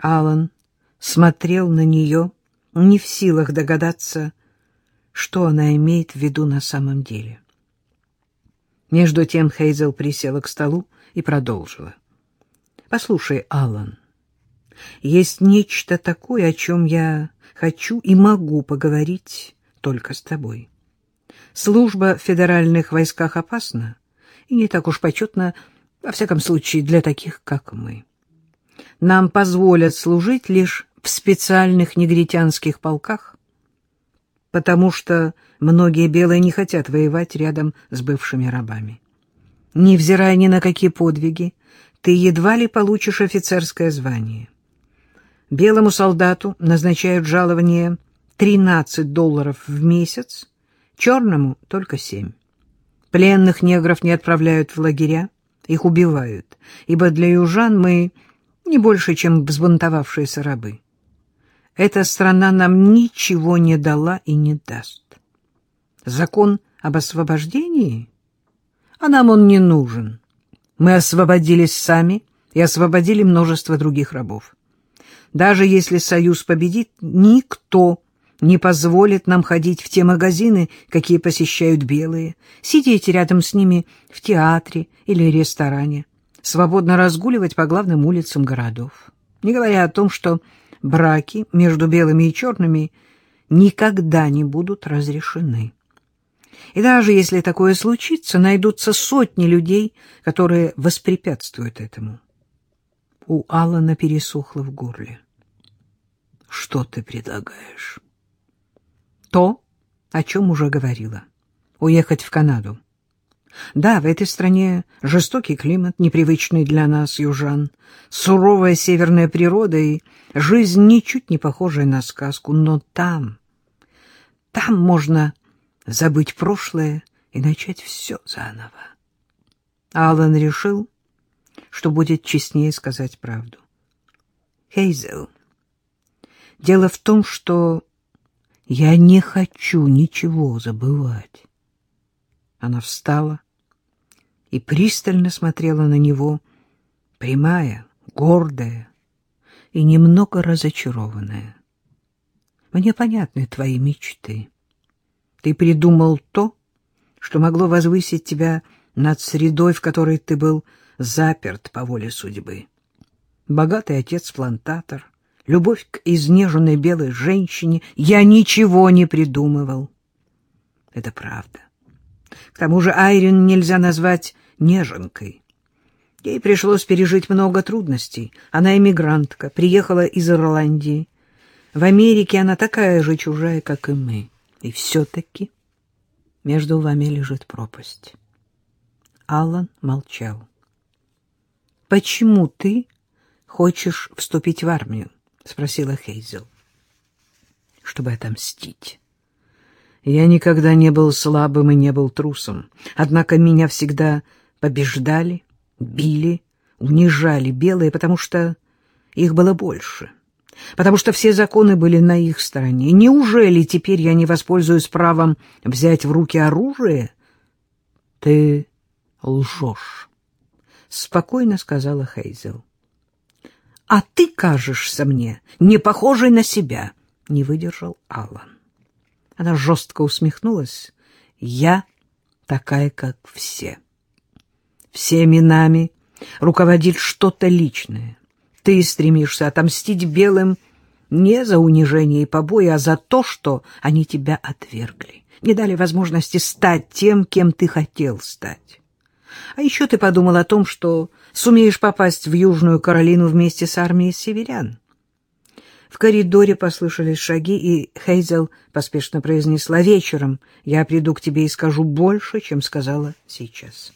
Алан смотрел на нее, не в силах догадаться, что она имеет в виду на самом деле. Между тем Хейзел присела к столу и продолжила. — Послушай, Алан, есть нечто такое, о чем я хочу и могу поговорить только с тобой. Служба в федеральных войсках опасна и не так уж почетна, во всяком случае, для таких, как мы. Нам позволят служить лишь в специальных негритянских полках, потому что многие белые не хотят воевать рядом с бывшими рабами. Невзирая ни на какие подвиги, ты едва ли получишь офицерское звание. Белому солдату назначают жалование 13 долларов в месяц, черному — только 7. Пленных негров не отправляют в лагеря, их убивают, ибо для южан мы не больше, чем взбунтовавшиеся рабы. Эта страна нам ничего не дала и не даст. Закон об освобождении? А нам он не нужен. Мы освободились сами и освободили множество других рабов. Даже если Союз победит, никто не позволит нам ходить в те магазины, какие посещают белые, сидеть рядом с ними в театре или ресторане, свободно разгуливать по главным улицам городов. Не говоря о том, что браки между белыми и черными никогда не будут разрешены. И даже если такое случится, найдутся сотни людей, которые воспрепятствуют этому. У Алана пересохло в горле. Что ты предлагаешь? То, о чем уже говорила. Уехать в Канаду. Да, в этой стране жестокий климат, непривычный для нас, южан, суровая северная природа и жизнь ничуть не похожая на сказку, но там, там можно забыть прошлое и начать все заново. Алан решил, что будет честнее сказать правду. Хейзел, дело в том, что я не хочу ничего забывать. Она встала и пристально смотрела на него, прямая, гордая и немного разочарованная. Мне понятны твои мечты. Ты придумал то, что могло возвысить тебя над средой, в которой ты был заперт по воле судьбы. Богатый отец-плантатор, любовь к изнеженной белой женщине. Я ничего не придумывал. Это правда. К тому же Айрин нельзя назвать неженкой. Ей пришлось пережить много трудностей. Она эмигрантка, приехала из Ирландии. В Америке она такая же чужая, как и мы. И все-таки между вами лежит пропасть. Аллан молчал. — Почему ты хочешь вступить в армию? — спросила Хейзел. — Чтобы отомстить. Я никогда не был слабым и не был трусом. Однако меня всегда побеждали, били, унижали белые, потому что их было больше. Потому что все законы были на их стороне. Неужели теперь я не воспользуюсь правом взять в руки оружие? Ты лжешь, — спокойно сказала Хейзел. — А ты кажешься мне не похожей на себя, — не выдержал Аллан. Она жестко усмехнулась. Я такая, как все. Всеми нами руководит что-то личное. Ты стремишься отомстить белым не за унижение и побои, а за то, что они тебя отвергли, не дали возможности стать тем, кем ты хотел стать. А еще ты подумал о том, что сумеешь попасть в Южную Каролину вместе с армией северян. В коридоре послышались шаги, и Хейзел поспешно произнесла «Вечером я приду к тебе и скажу больше, чем сказала сейчас».